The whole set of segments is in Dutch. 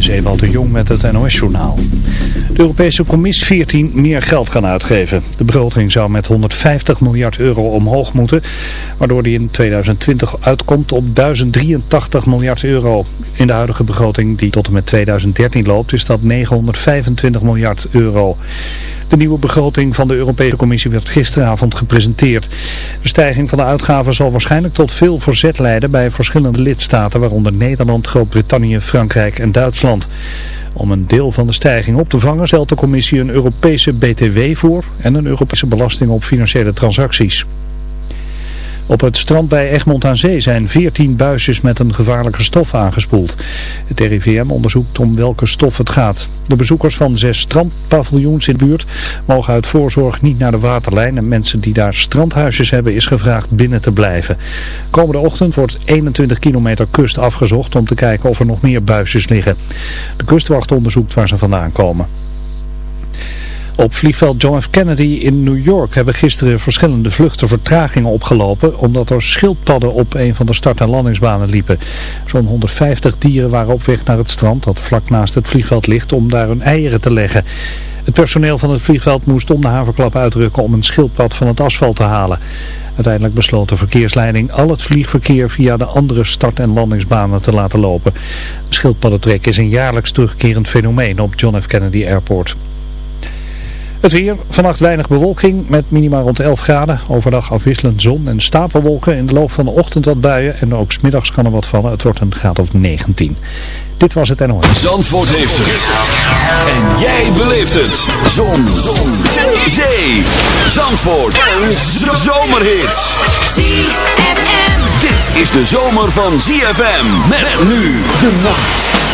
Dit is Ewald de Jong met het NOS-journaal. De Europese Commissie 14 meer geld kan uitgeven. De begroting zou met 150 miljard euro omhoog moeten, waardoor die in 2020 uitkomt op 1083 miljard euro. In de huidige begroting die tot en met 2013 loopt is dat 925 miljard euro. De nieuwe begroting van de Europese Commissie werd gisteravond gepresenteerd. De stijging van de uitgaven zal waarschijnlijk tot veel verzet leiden bij verschillende lidstaten, waaronder Nederland, Groot-Brittannië, Frankrijk en Duitsland. Om een deel van de stijging op te vangen stelt de commissie een Europese BTW voor en een Europese belasting op financiële transacties. Op het strand bij Egmond aan Zee zijn 14 buisjes met een gevaarlijke stof aangespoeld. Het RIVM onderzoekt om welke stof het gaat. De bezoekers van zes strandpaviljoens in de buurt mogen uit voorzorg niet naar de waterlijn. En mensen die daar strandhuisjes hebben is gevraagd binnen te blijven. Komende ochtend wordt 21 kilometer kust afgezocht om te kijken of er nog meer buisjes liggen. De kustwacht onderzoekt waar ze vandaan komen. Op vliegveld John F. Kennedy in New York hebben gisteren verschillende vluchten vertragingen opgelopen omdat er schildpadden op een van de start- en landingsbanen liepen. Zo'n 150 dieren waren op weg naar het strand dat vlak naast het vliegveld ligt om daar hun eieren te leggen. Het personeel van het vliegveld moest om de haverklap uitrukken om een schildpad van het asfalt te halen. Uiteindelijk besloot de verkeersleiding al het vliegverkeer via de andere start- en landingsbanen te laten lopen. Schildpaddentrek is een jaarlijks terugkerend fenomeen op John F. Kennedy Airport. Het weer, vannacht weinig bewolking met minima rond 11 graden. Overdag afwisselend zon en stapelwolken. In de loop van de ochtend wat buien en ook smiddags kan er wat vallen. Het wordt een graad of 19. Dit was het NOS. Zandvoort heeft het. En jij beleeft het. Zon. zon. Zee. Zandvoort. Een zomerhit. ZFM. Dit is de zomer van ZFM. Met nu de nacht.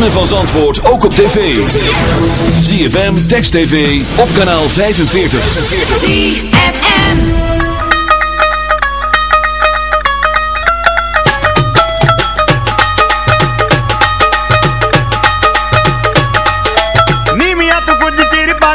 ritme van Zandvoort ook op tv. ZFM, Text TV, op kanaal 45. ZFM ਨੀ ਮੀਆਂ ਤੂੰ ਕੁਝ ਚਿਰ ਪਾ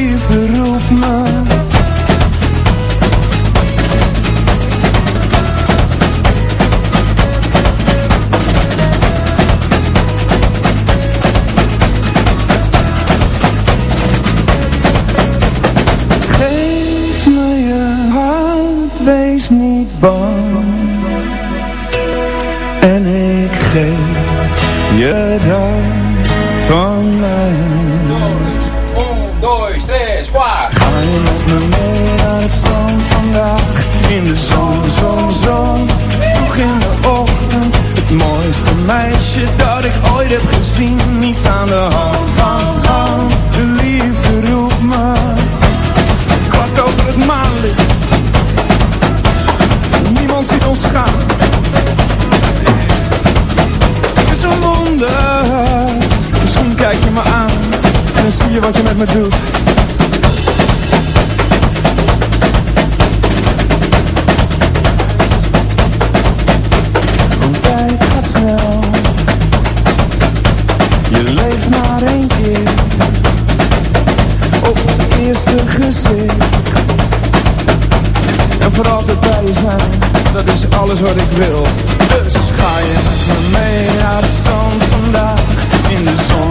bang. En ik geef je dat van mij. Ga je met me mee naar het strand vandaag? In de zon, zon, zon. Vroeg in de ochtend Het mooiste meisje dat ik ooit heb gezien Want tijd gaat snel. Je leeft maar één keer. Op het eerste gezicht. En voor altijd bij je zijn. Dat is alles wat ik wil. Dus ga je me mee naar het vandaag. In de zon,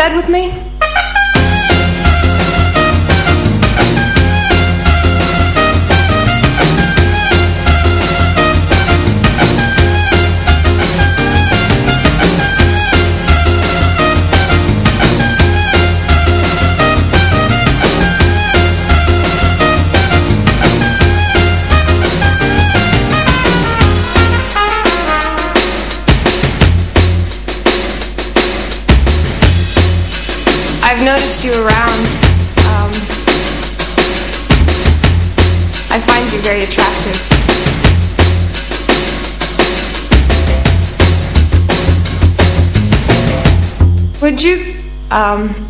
bed with me? Did you um,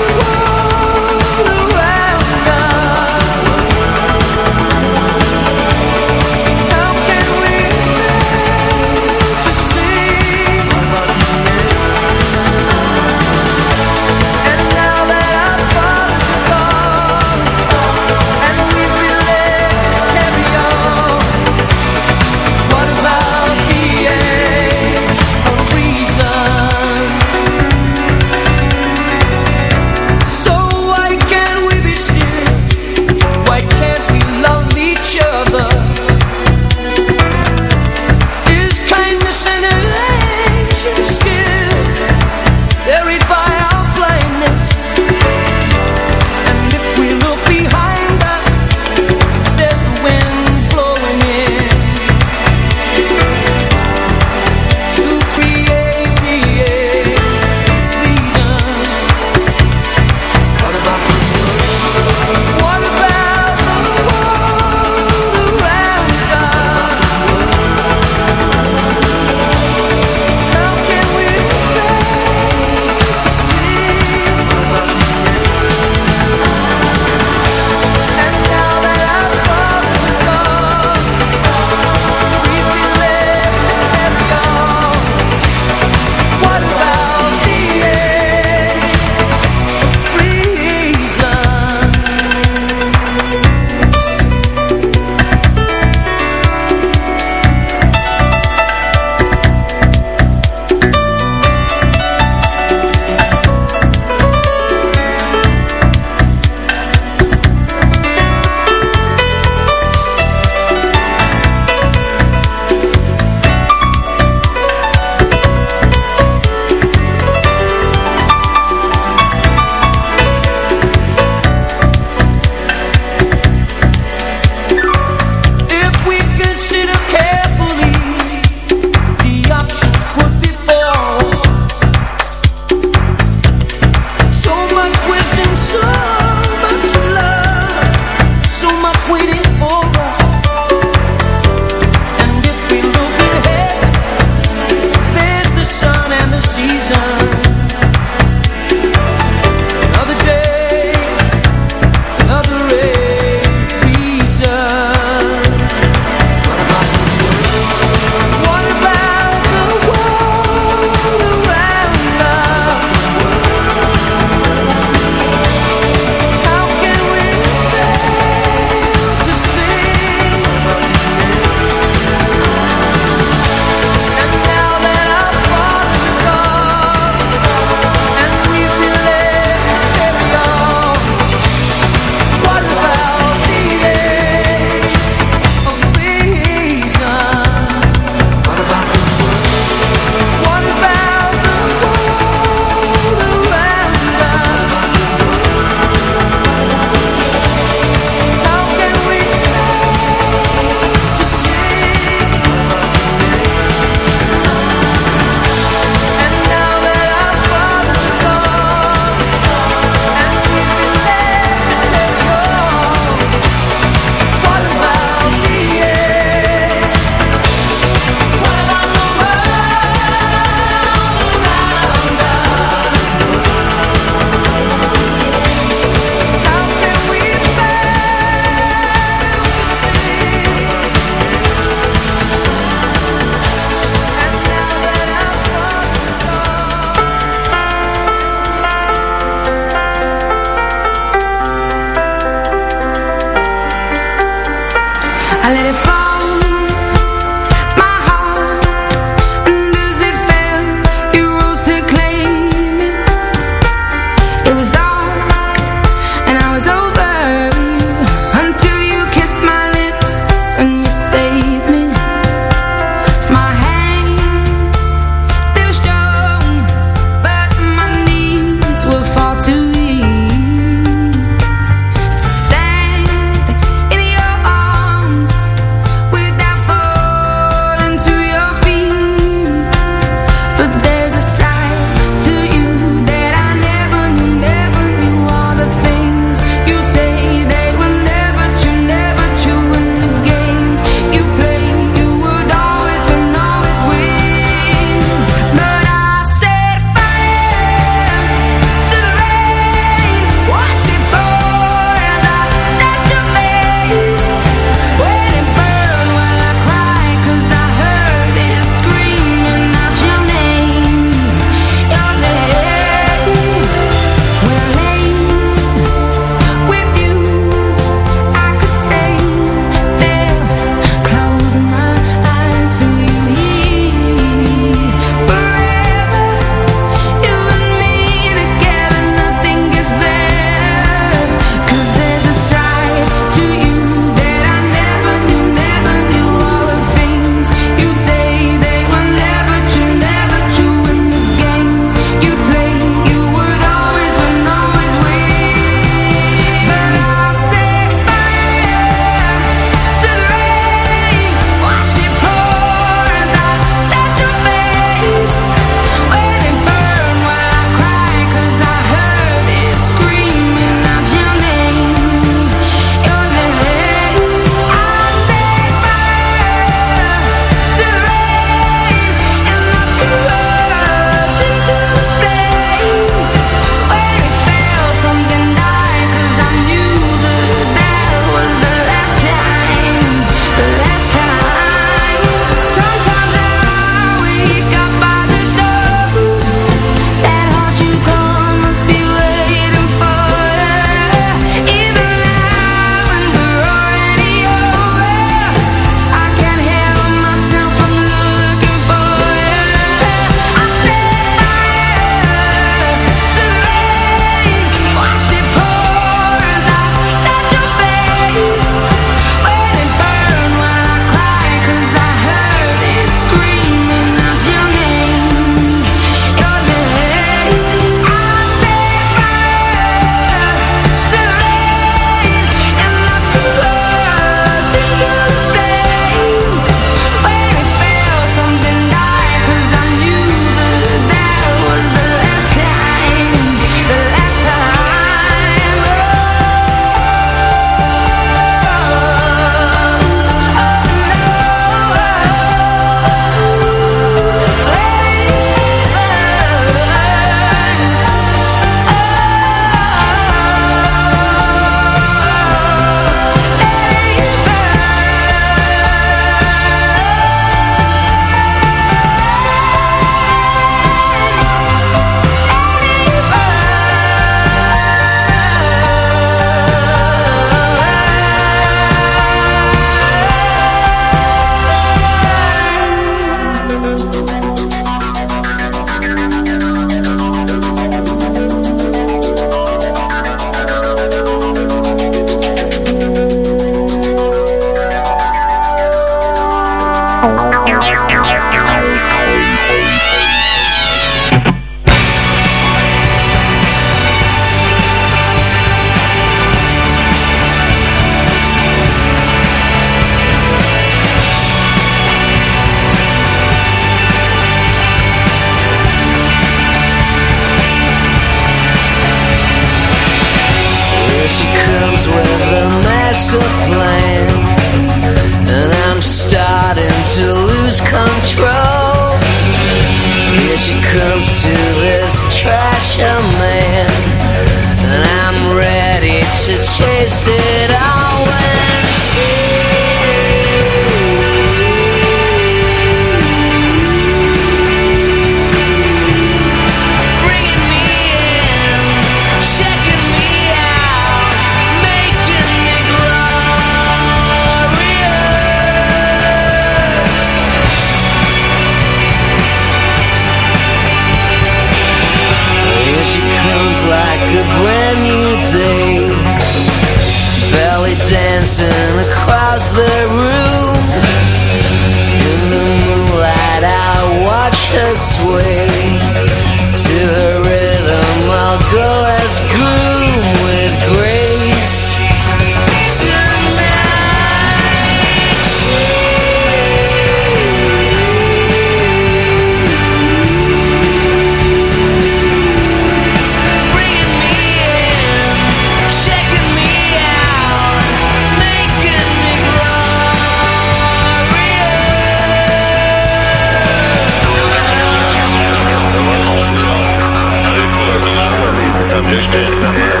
Desperta,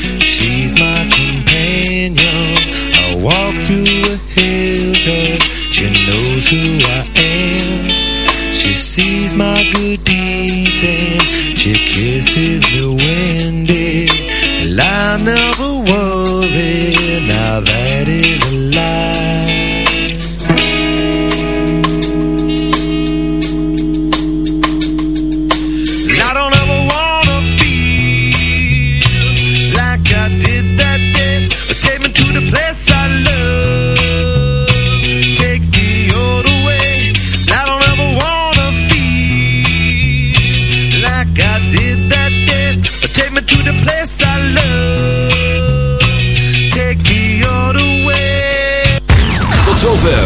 kisses me when Well, I